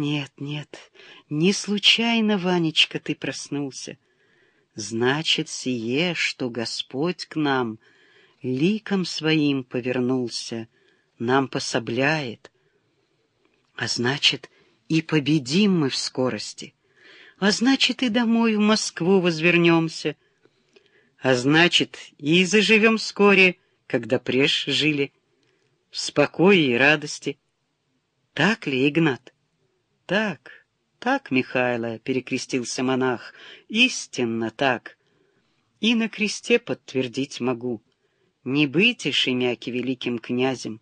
нет, нет, не случайно, Ванечка, ты проснулся. Значит, сие, что Господь к нам ликом своим повернулся, нам пособляет. А значит, и победим мы в скорости. А значит, и домой в Москву возвернемся. А значит, и заживем вскоре, когда преж жили, в спокое и радости. Так ли, Игнат? Так, так, Михайло, перекрестился монах, истинно так. И на кресте подтвердить могу. Не быть и Шемяки великим князем.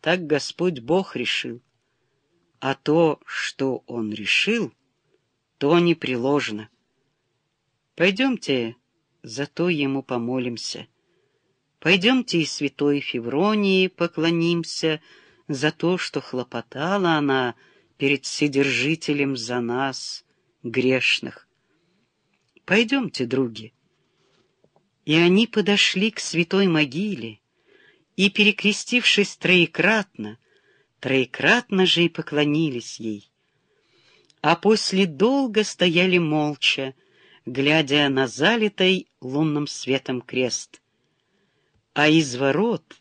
Так Господь Бог решил. А то, что Он решил, то непреложно. Пойдемте, зато Ему помолимся. Пойдемте и святой Февронии поклонимся за то, что хлопотала она перед Вседержителем за нас, грешных. Пойдемте, други. И они подошли к святой могиле, и, перекрестившись троекратно, троекратно же и поклонились ей. А после долго стояли молча, глядя на залитый лунным светом крест — а из ворот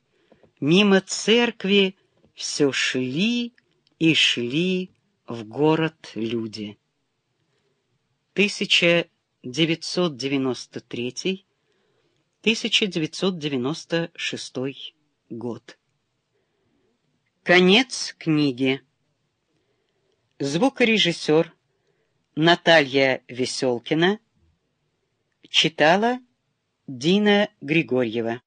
мимо церкви все шли и шли в город люди. 1993-1996 год. Конец книги. Звукорежиссер Наталья Веселкина читала Дина Григорьева.